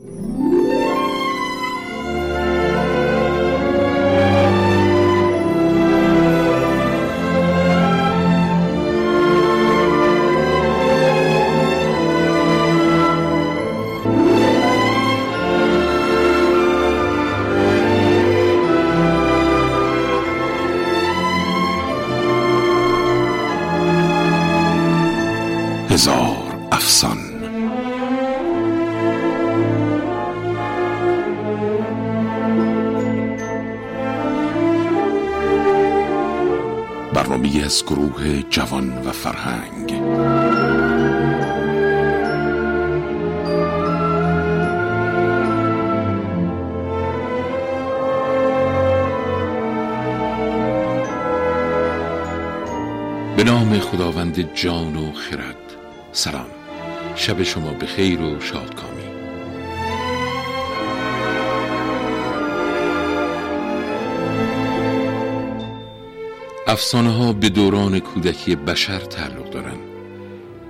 هزار به نام خداوند جان و خرد. سلام. شب شما به خیر و شادکامی. افسانه ها به دوران کودکی بشر تعلق دارند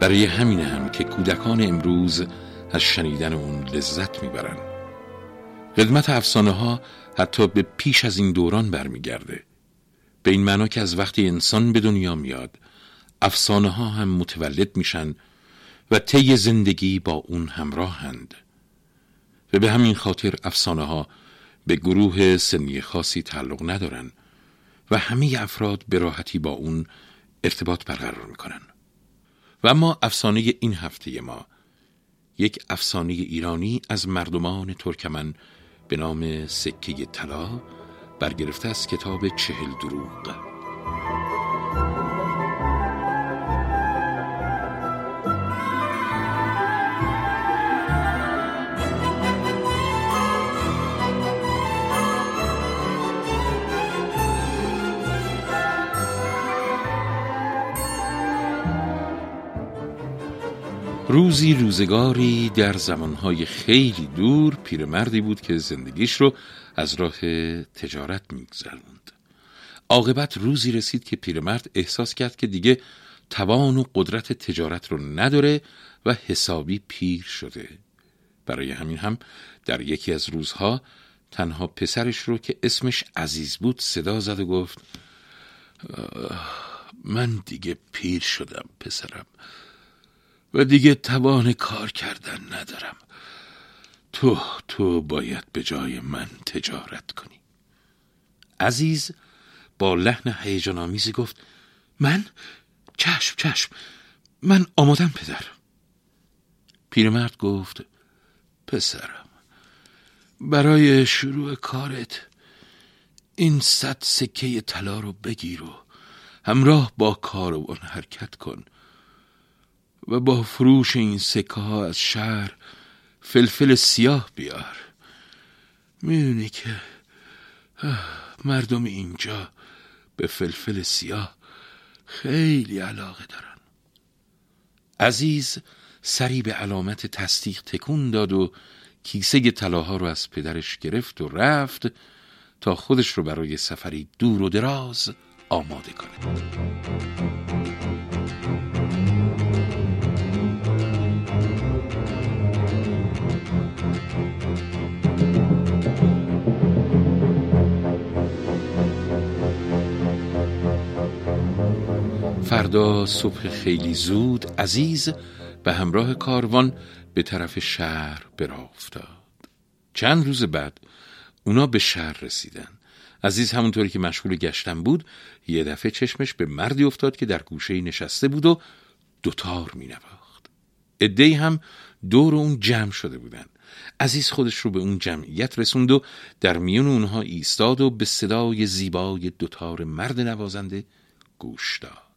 برای همین هم که کودکان امروز از شنیدن اون لذت می‌برند قدمت افسانه ها حتی به پیش از این دوران برمیگرده. به این معنا که از وقتی انسان به دنیا میاد افسانه ها هم متولد میشن و طی زندگی با اون همراهند. و به همین خاطر افسانه ها به گروه سنی خاصی تعلق ندارن و همه افراد به راحتی با اون ارتباط برقرار می‌کنن. و اما افسانه این هفته ما یک افسانه ایرانی از مردمان ترکمن به نام سکه طلا برگرفته از کتاب چهل دروغ. روزی روزگاری در زمانهای خیلی دور پیرمردی بود که زندگیش رو از راه تجارت میگذروند. عاقبت روزی رسید که پیرمرد احساس کرد که دیگه توان و قدرت تجارت رو نداره و حسابی پیر شده. برای همین هم در یکی از روزها تنها پسرش رو که اسمش عزیز بود صدا زد و گفت من دیگه پیر شدم پسرم. و دیگه توان کار کردن ندارم. تو تو باید به جای من تجارت کنی. عزیز با لحن هیجان آمیزی گفت من؟ چشم چشم. من آمادم پدر. پیرمرد گفت پسرم برای شروع کارت این صد سکه طلا رو بگیر و همراه با کاروان حرکت کن. و با فروش این سکه ها از شهر فلفل سیاه بیار. می‌دونی که مردم اینجا به فلفل سیاه خیلی علاقه دارن. عزیز سری به علامت تصدیق تکون داد و کیسه طلاها رو از پدرش گرفت و رفت تا خودش رو برای سفری دور و دراز آماده کنه. فردا صبح خیلی زود عزیز به همراه کاروان به طرف شهر برا افتاد چند روز بعد اونا به شهر رسیدن. عزیز همونطوری که مشغول گشتن بود یه دفعه چشمش به مردی افتاد که در گوشه نشسته بود و دوتار می نواخت ادهی هم دور اون جمع شده بودن. عزیز خودش رو به اون جمعیت رسوند و در میون اونها ایستاد و به صدای زیبای دوتار مرد نوازنده گوش داد.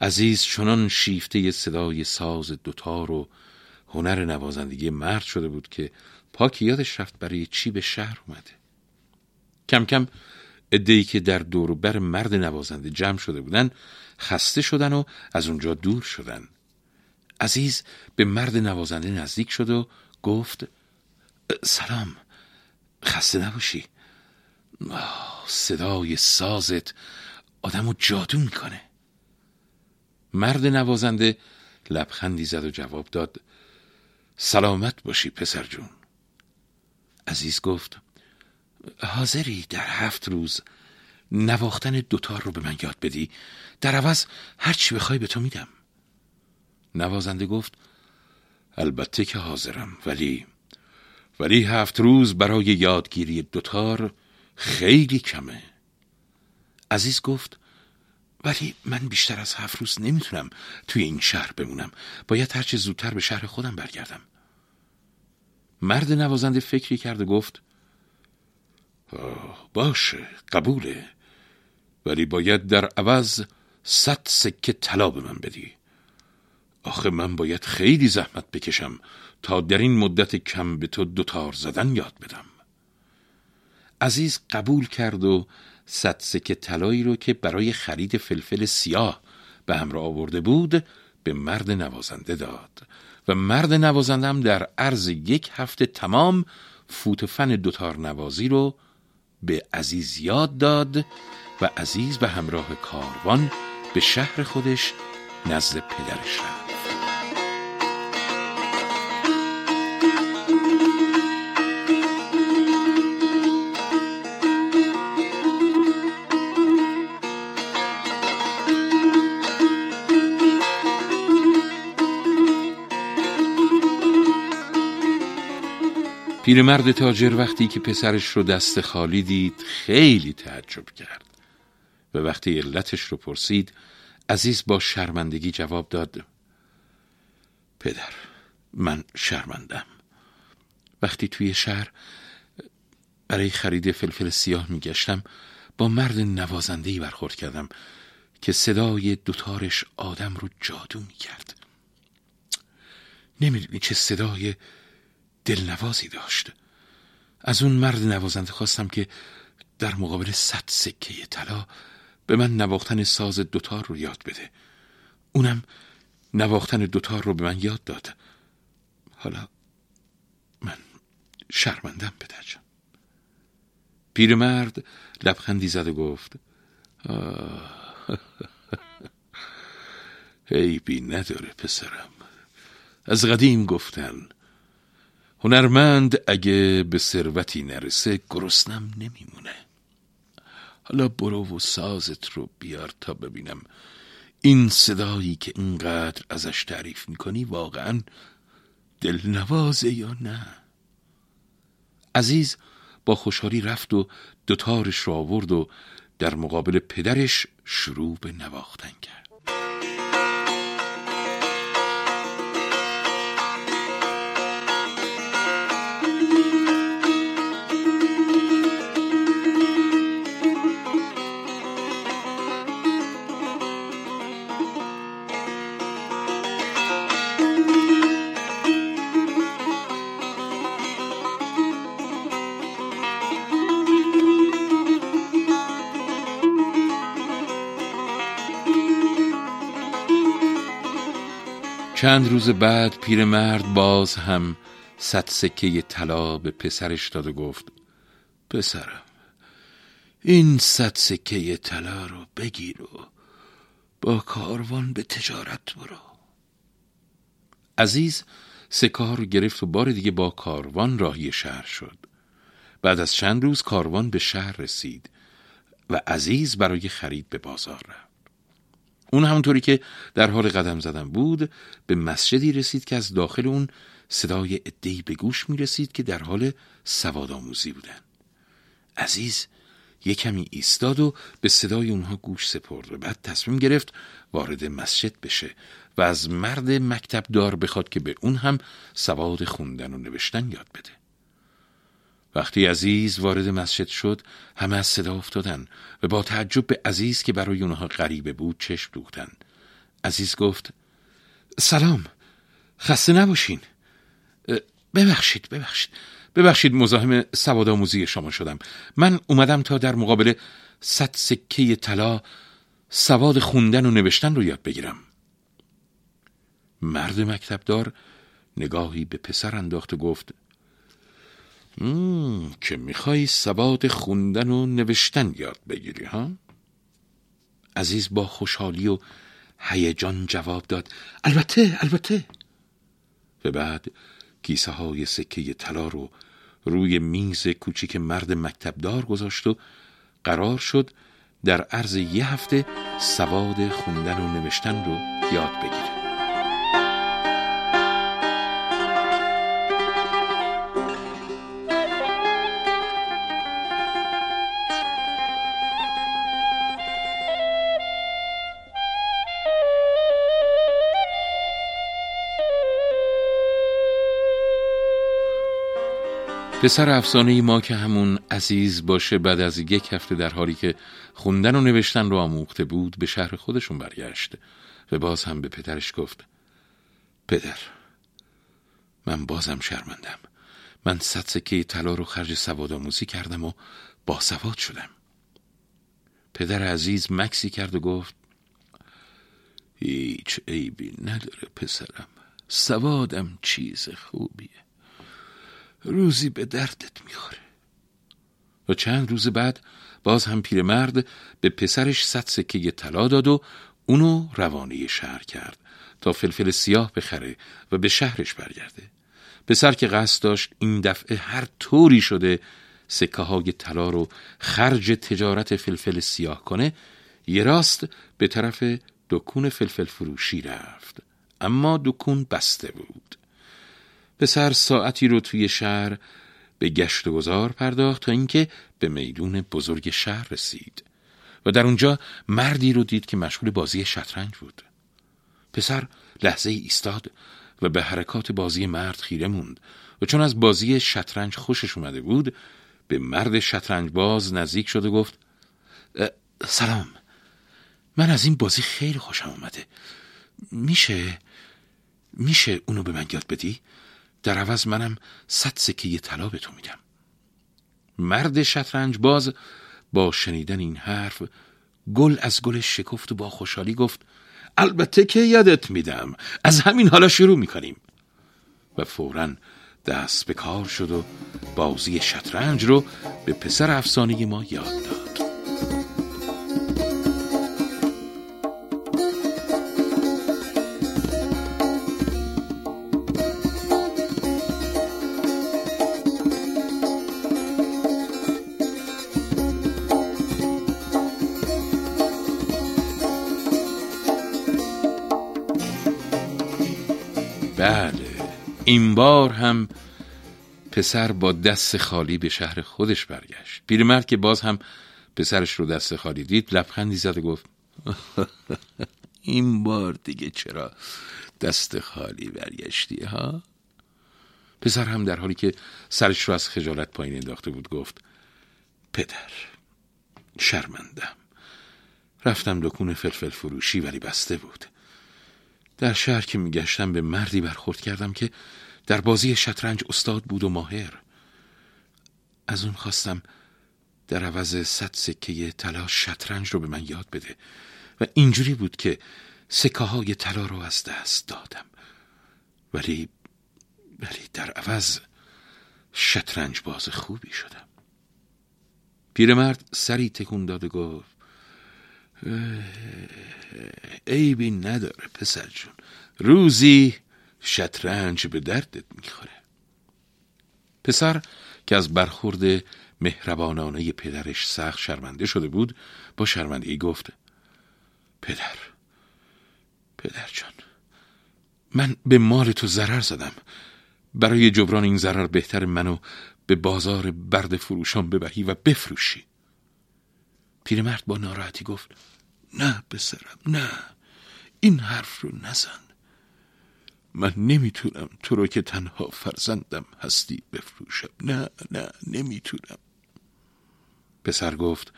عزیز چنان شیفته صدای ساز دوتار و هنر نوازندگی مرد شده بود که پاک یادش رفت برای چی به شهر اومده. کم کم ادهی که در دور بر مرد نوازنده جمع شده بودن خسته شدن و از اونجا دور شدن. عزیز به مرد نوازنده نزدیک شد و گفت سلام خسته نباشی. صدای سازت آدمو جادو می‌کنه. مرد نوازنده لبخندی زد و جواب داد سلامت باشی پسر جون. عزیز گفت حاضری در هفت روز نواختن دوتار رو به من یاد بدی. در عوض هر چی بخوای به تو میدم. نوازنده گفت البته که حاضرم ولی ولی هفت روز برای یادگیری دوتار خیلی کمه. عزیز گفت ولی من بیشتر از هفت روز نمی‌تونم توی این شهر بمونم. باید هرچه زودتر به شهر خودم برگردم. مرد نوازنده فکری کرد و گفت باشه قبوله. ولی باید در عوض صد سکه طلا به من بدی. آخه من باید خیلی زحمت بکشم تا در این مدت کم به تو دوتار زدن یاد بدم. عزیز قبول کرد و صد سکه طلایی رو که برای خرید فلفل سیاه به همراه آورده بود به مرد نوازنده داد. و مرد نوازنده هم در عرض یک هفته تمام فوت فن دوتار نوازی رو به عزیز یاد داد و عزیز به همراه کاروان به شهر خودش نزد پدرش رفت. پیرمرد تاجر وقتی که پسرش رو دست خالی دید خیلی تعجب کرد. و وقتی علتش رو پرسید عزیز با شرمندگی جواب داد پدر من شرمندم. وقتی توی شهر برای خرید فلفل سیاه میگشتم با مرد نوازندهی برخورد کردم که صدای دوتارش آدم رو جادو می‌کرد. نمی‌دونی چه صدای دلنوازی داشت. از اون مرد نوازنده خواستم که در مقابل صد سکه طلا به من نواختن ساز دوتار رو یاد بده. اونم نواختن دوتار رو به من یاد داد. حالا من شرمندم پدرجان. پیرمرد لبخندی زد و گفت عیبی نداره پسرم. از قدیم گفتن هنرمند اگه به ثروتی نرسه گرسنم نمیمونه. حالا برو و سازت رو بیار تا ببینم این صدایی که اینقدر ازش تعریف می‌کنی واقعا دلنوازه یا نه؟ عزیز با خوشحالی رفت و دوتارش رو آورد و در مقابل پدرش شروع به نواختن کرد. چند روز بعد پیرمرد باز هم صد سکه طلا به پسرش داد و گفت پسرم این صد سکه طلا رو بگیر و با کاروان به تجارت برو. عزیز سکه رو گرفت و بار دیگه با کاروان راهی شهر شد. بعد از چند روز کاروان به شهر رسید و عزیز برای خرید به بازار رفت. اون همونطوری که در حال قدم زدن بود به مسجدی رسید که از داخل اون صدای ادهی به گوش می رسید که در حال سواد آموزی بودن. عزیز یه کمی ایستاد و به صدای اونها گوش سپرد و بعد تصمیم گرفت وارد مسجد بشه و از مرد مکتب دار بخواد که به اون هم سواد خوندن و نوشتن یاد بده. وقتی عزیز وارد مسجد شد همه از صدا افتادن و با تعجب به عزیز که برای اونها غریبه بود چشم دوختن. عزیز گفت سلام خسته نباشین. ببخشید ببخشید ببخشید مزاحم سواد آموزی شما شدم. من اومدم تا در مقابل صد سکه طلا سواد خوندن و نوشتن رو یاد بگیرم. مرد مکتبدار نگاهی به پسر انداخت و گفت که می‌خوای سواد خوندن و نوشتن یاد بگیری ها؟ عزیز با خوشحالی و هیجان جواب داد. البته البته. و بعد کیسه های سکه طلا رو روی میز کوچیک مرد مکتبدار گذاشت و قرار شد در عرض یه هفته سواد خوندن و نوشتن رو یاد بگیره. پسر افسانه ما که همون عزیز باشه بعد از یک هفته در حالی که خوندن و نوشتن رو آموخته بود به شهر خودشون برگشت و باز هم به پدرش گفت پدر من بازم شرمندم. من صد سکه طلا رو خرج سواد آموزی کردم و با سواد شدم. پدر عزیز مکسی کرد و گفت هیچ عیبی نداره پسرم. سوادم چیز خوبیه. روزی به دردت می‌خوره. و چند روز بعد باز هم پیرمرد به پسرش صد سکه طلا داد و اونو روانه شهر کرد تا فلفل سیاه بخره و به شهرش برگرده. پسر که قصد داشت این دفعه هر طوری شده سکه های طلا رو خرج تجارت فلفل سیاه کنه یه راست به طرف دکون فلفل فروشی رفت. اما دکون بسته بود. پسر ساعتی رو توی شهر به گشت و گذار پرداخت تا اینکه به میدون بزرگ شهر رسید و در اونجا مردی رو دید که مشغول بازی شطرنج بود. پسر لحظه ایستاد و به حرکات بازی مرد خیره موند و چون از بازی شطرنج خوشش اومده بود به مرد شطرنج باز نزدیک شد و گفت سلام. من از این بازی خیلی خوشم اومده. میشه؟ میشه اونو به من یاد بدی؟ در عوض منم صد سکه طلا به تو میدم. مرد شطرنج باز با شنیدن این حرف گل از گل شکفت و با خوشحالی گفت البته که یادت میدم از همین حالا شروع می‌کنیم. و فورا دست به کار شد و بازی شطرنج رو به پسر افسانه ما یاد داد. این بار هم پسر با دست خالی به شهر خودش برگشت. پیرمرد که باز هم پسرش رو دست خالی دید لبخندی زد و گفت این بار دیگه چرا دست خالی برگشتی ها؟ پسر هم در حالی که سرش رو از خجالت پایین انداخته بود گفت پدر شرمندم. رفتم دکون فلفل فروشی ولی بسته بود. در شهر که میگشتم به مردی برخورد کردم که در بازی شطرنج استاد بود و ماهر. از اون خواستم در عوض صد سکه طلا شطرنج رو به من یاد بده و اینجوری بود که سکه های طلا رو از دست دادم. ولی ولی در عوض شطرنج باز خوبی شدم. پیرمرد سری تکون داد و گفت عیبی نداره پسر جون. روزی شطرنج به دردت می‌خوره. پسر که از برخورد مهربانانه پدرش سخت شرمنده شده بود با شرمندگی گفت پدر پدر جان من به مال تو ضرر زدم. برای جبران این ضرر بهتر منو به بازار برد فروشان ببری و بفروشی. پیرمرد با ناراحتی گفت نه بسرم نه این حرف رو نزن. من نمی‌تونم تو رو که تنها فرزندم هستی بفروشم. نه نه نمی‌تونم. پسر گفت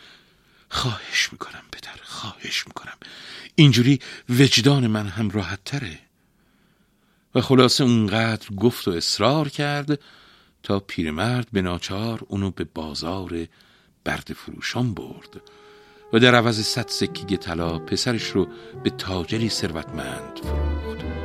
خواهش می‌کنم پدر خواهش می‌کنم. اینجوری وجدان من هم راحت تره. و خلاصه اونقدر گفت و اصرار کرد تا پیرمرد به ناچار اونو به بازار برد فروشان برد. و در عوض صد سکه طلا پسرش رو به تاجری ثروتمند فروخت.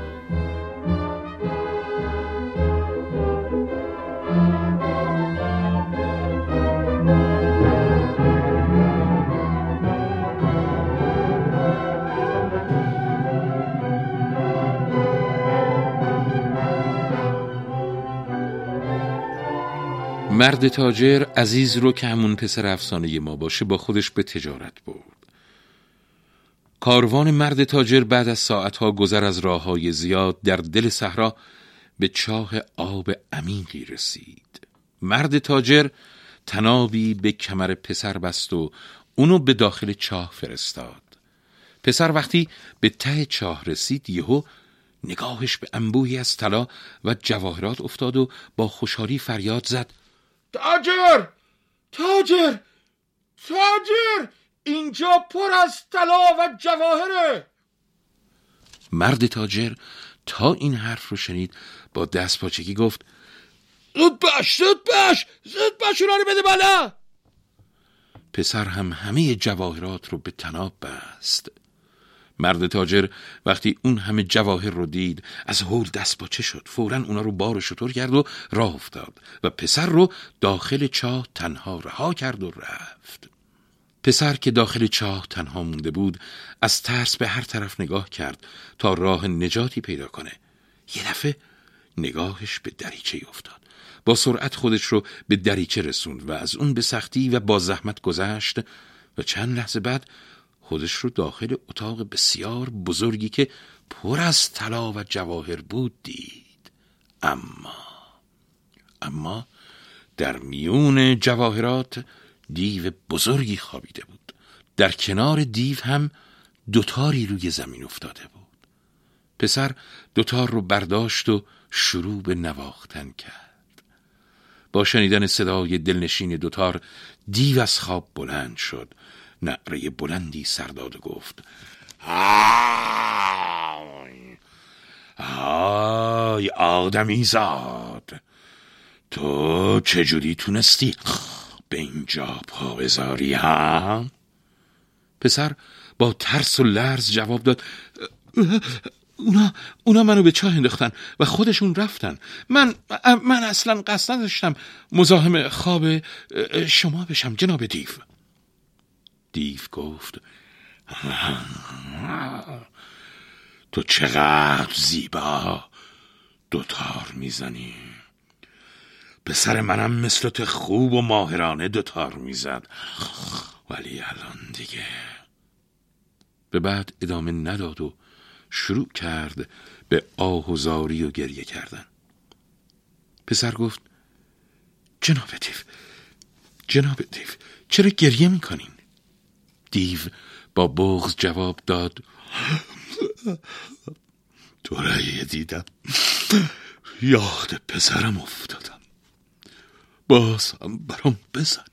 مرد تاجر عزیز رو که همون پسر افسانه ما باشه با خودش به تجارت برد. کاروان مرد تاجر بعد از ساعتها گذر از راه های زیاد در دل صحرا به چاه آب عمیقی رسید. مرد تاجر تنابی به کمر پسر بست و اونو به داخل چاه فرستاد. پسر وقتی به ته چاه رسید یهو نگاهش به انبوهی از طلا و جواهرات افتاد و با خوشحالی فریاد زد. تاجر! تاجر! تاجر! اینجا پر از طلا و جواهره! مرد تاجر تا این حرف رو شنید با دست پاچگی گفت زود باش زود باش! زود باش رو بده بالا! پسر هم همه جواهرات رو به تناب بست. مرد تاجر وقتی اون همه جواهر رو دید از هول دست باچه شد. فورا اونا رو بار شطور کرد و راه افتاد و پسر رو داخل چاه تنها رها کرد و رفت. پسر که داخل چاه تنها مونده بود از ترس به هر طرف نگاه کرد تا راه نجاتی پیدا کنه. یه دفعه نگاهش به دریچه افتاد. با سرعت خودش رو به دریچه رسوند و از اون به سختی و با زحمت گذشت و چند لحظه بعد خودش رو داخل اتاق بسیار بزرگی که پر از طلا و جواهر بود دید. اما اما در میون جواهرات دیو بزرگی خوابیده بود. در کنار دیو هم دوتاری روی زمین افتاده بود. پسر دوتار رو برداشت و شروع به نواختن کرد. با شنیدن صدای دلنشین دوتار دیو از خواب بلند شد. نعره بلندی سرداد و گفت آی آی آدمی زاد تو چجوری تونستی به اینجا پا بذاری ها؟ پسر با ترس و لرز جواب داد اونا, اونا منو به چاه انداختن و خودشون رفتن من من اصلا قصد نداشتم مزاحم خواب شما بشم جناب دیو دیو گفت تو چقدر زیبا دوتار می‌زنی. پسر منم مثل تو خوب و ماهرانه دوتار می‌زد. ولی الان دیگه. به بعد ادامه نداد و شروع کرد به آه و زاری و گریه کردن. پسر گفت جناب دیو جناب دیو چرا گریه می‌کنین دیو با بغز جواب داد. تو رأی دیدم. یاد پسرم افتادم. باز هم برام بزن.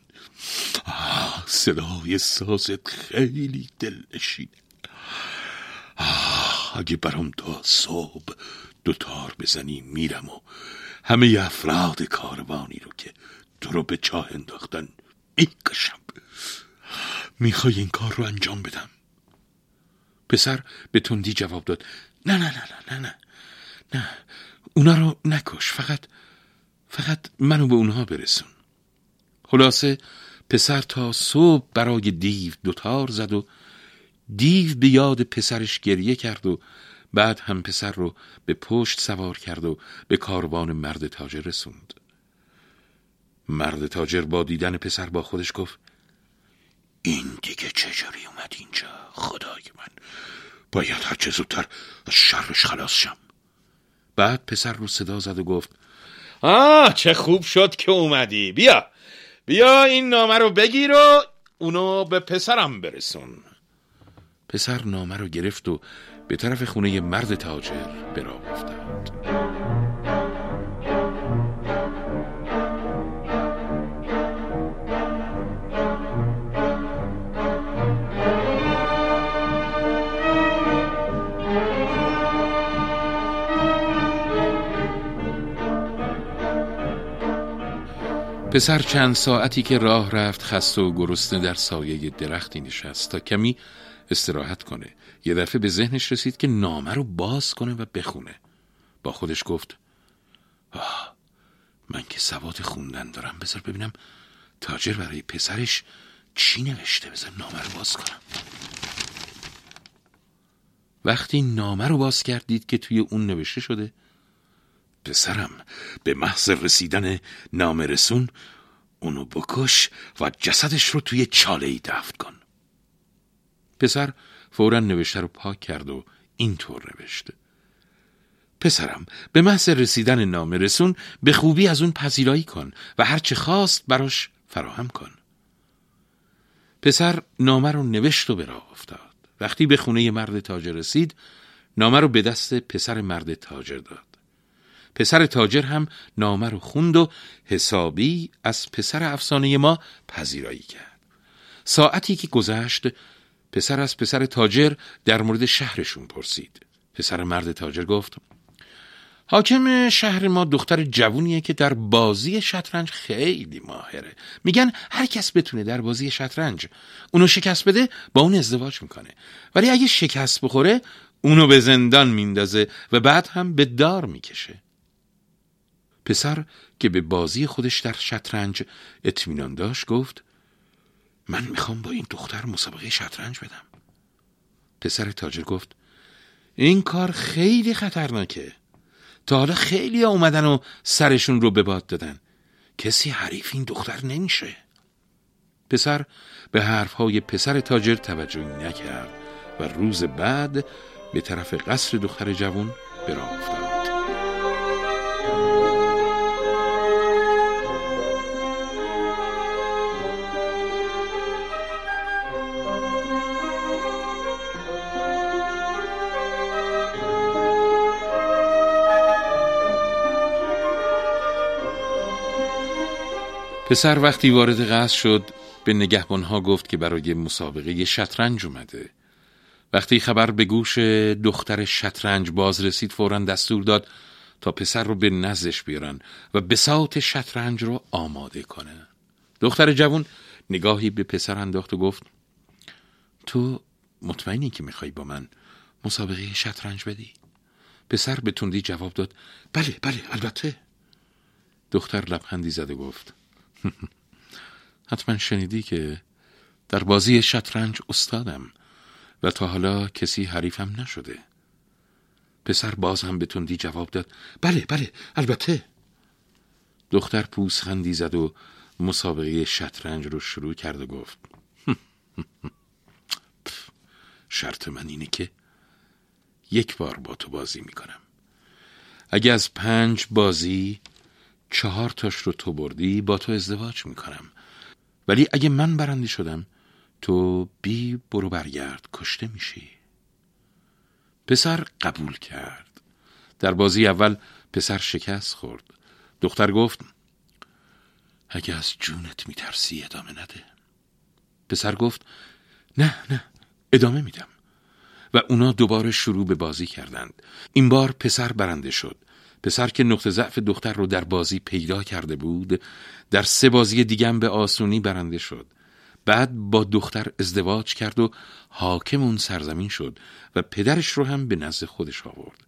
صدای سازت خیلی دلنشینه. آه اگه برام تا صبح دوتار بزنی میرم و همه افراد کاروانی رو که تو رو به چاه انداختن می‌کشم. می‌خوای این کار رو انجام بدم. پسر به تندی جواب داد. نه نه نه نه نه نه. نه اونا رو نکش. فقط فقط منو به اونها برسون. خلاصه پسر تا صبح برای دیو دوتار زد و دیو به یاد پسرش گریه کرد و بعد هم پسر رو به پشت سوار کرد و به کاروان مرد تاجر رسوند. مرد تاجر با دیدن پسر با خودش گفت این دیگه چجوری اومد اینجا؟ خدای من. باید هرچه زودتر از شرش خلاص شم. بعد پسر رو صدا زد و گفت آه چه خوب شد که اومدی. بیا بیا این نامه رو بگیر و اونو به پسرم برسون. پسر نامه رو گرفت و به طرف خونه مرد تاجر برا افتاد. پسر چند ساعتی که راه رفت خسته و گرسنه در سایه درختی نشست تا کمی استراحت کنه. یه دفعه به ذهنش رسید که نامه رو باز کنه و بخونه. با خودش گفت آه من که سواد خوندن دارم. بذار ببینم تاجر برای پسرش چی نوشته. بذار نامه رو باز کنم. وقتی نامه رو باز کردید که توی اون نوشته شده پسرم. به محض رسیدن نامرسون اونو بکش و جسدش رو توی چاله ای دفن کن. پسر فورا نوشته رو پاک کرد و اینطور نوشت. پسرم به محض رسیدن نامه رسون به خوبی از اون پذیرایی کن و هرچه خواست براش فراهم کن. پسر نامه رو نوشت و به راه افتاد. وقتی به خونه مرد تاجر رسید نامه رو به دست پسر مرد تاجر داد. پسر تاجر هم نامه رو خوند و حسابی از پسر افسانه ما پذیرایی کرد. ساعتی که گذشت پسر از پسر تاجر در مورد شهرشون پرسید. پسر مرد تاجر گفت حاکم شهر ما دختر جوونیه که در بازی شطرنج خیلی ماهره. میگن هر کس بتونه در بازی شطرنج اونو شکست بده با اون ازدواج می‌کنه. ولی اگه شکست بخوره اونو به زندان میندازه و بعد هم به دار می‌کشه. پسر که به بازی خودش در شطرنج اطمینان داشت گفت من می‌خوام با این دختر مسابقه شطرنج بدم. پسر تاجر گفت این کار خیلی خطرناکه. تا حالا خیلی اومدن و سرشون رو به باد دادن. کسی حریف این دختر نمیشه. پسر به حرفهای پسر تاجر توجهی نکرد و روز بعد به طرف قصر دختر جوان به پسر وقتی وارد قصر شد به نگهبانها گفت که برای مسابقه شطرنج اومده. وقتی خبر به گوش دختر شطرنج باز رسید فورا دستور داد تا پسر رو به نزدش بیارن و بساط شطرنج رو آماده کنه. دختر جوون نگاهی به پسر انداخت و گفت تو مطمئنی که می‌خوای با من مسابقه شطرنج بدی؟ پسر به تندی جواب داد بله بله البته. دختر لبخندی زد و گفت حتما شنیدی که در بازی شطرنج استادم و تا حالا کسی حریفم نشده. پسر باز هم به تندی جواب داد بله بله البته. دختر پوسخندی زد و مسابقه شطرنج رو شروع کرد و گفت شرط من اینه که یک بار با تو بازی می‌کنم. اگه از پنج بازی چهار تاش رو تو بردی با تو ازدواج می‌کنم. ولی اگه من برنده شدم تو بی برو برگرد کشته میشی. پسر قبول کرد. در بازی اول پسر شکست خورد. دختر گفت اگه از جونت میترسی ادامه نده. پسر گفت نه نه ادامه میدم. و اونا دوباره شروع به بازی کردند. این بار پسر برنده شد. پسر که نقطه ضعف دختر رو در بازی پیدا کرده بود در سه بازی دیگم به آسونی برنده شد. بعد با دختر ازدواج کرد و حاکم اون سرزمین شد و پدرش رو هم به نزد خودش آورد.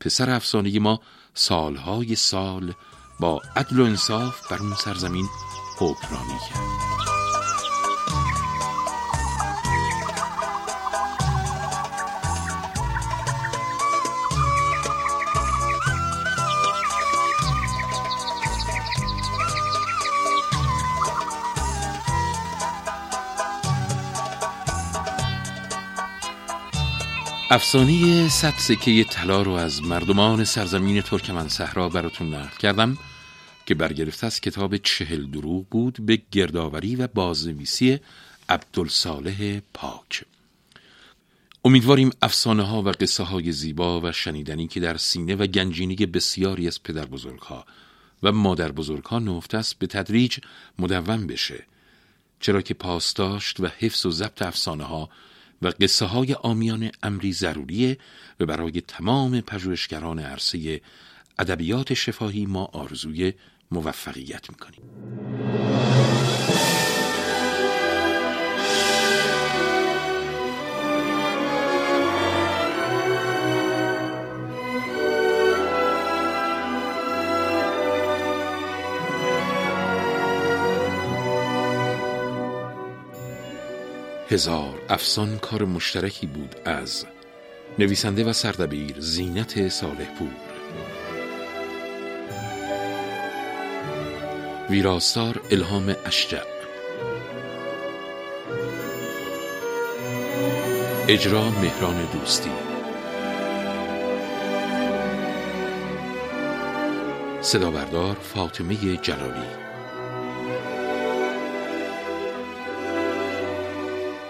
پسر افسانه ما سالهای سال با عدل و انصاف بر اون سرزمین حکمرانی کرد. افسانه صد سکه طلا رو از مردمان سرزمین ترکمن صحرا براتون نقل کردم که برگرفته از کتاب چهل دروغ بود به گردآوری و بازنویسی عبدالصالح پاک. امیدواریم افسانه ها و قصه های زیبا و شنیدنی که در سینه و گنجینی بسیاری از پدر بزرگ ها و مادر بزرگ ها نفته است به تدریج مدون بشه چرا که پاسداشت و حفظ و ضبط افسانه ها و قصه های آمیان امری ضروریه و برای تمام پژوهشگران عرصه ادبیات شفاهی ما آرزوی موفقیت می‌کنیم. هزار افسان کار مشترکی بود از نویسنده و سردبیر زینت صالح پور ویراستار الهام اشجع. اجرا مهران دوستی. صدا بردار فاطمه جلالی.